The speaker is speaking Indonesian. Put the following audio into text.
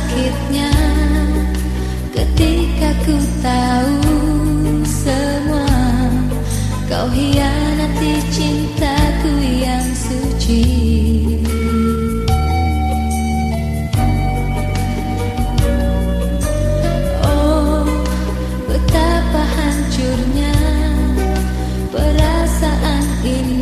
sakitnya ketika ku tahu semua kau hianati cintaku yang suci. Oh betapa hancurnya perasaan ini.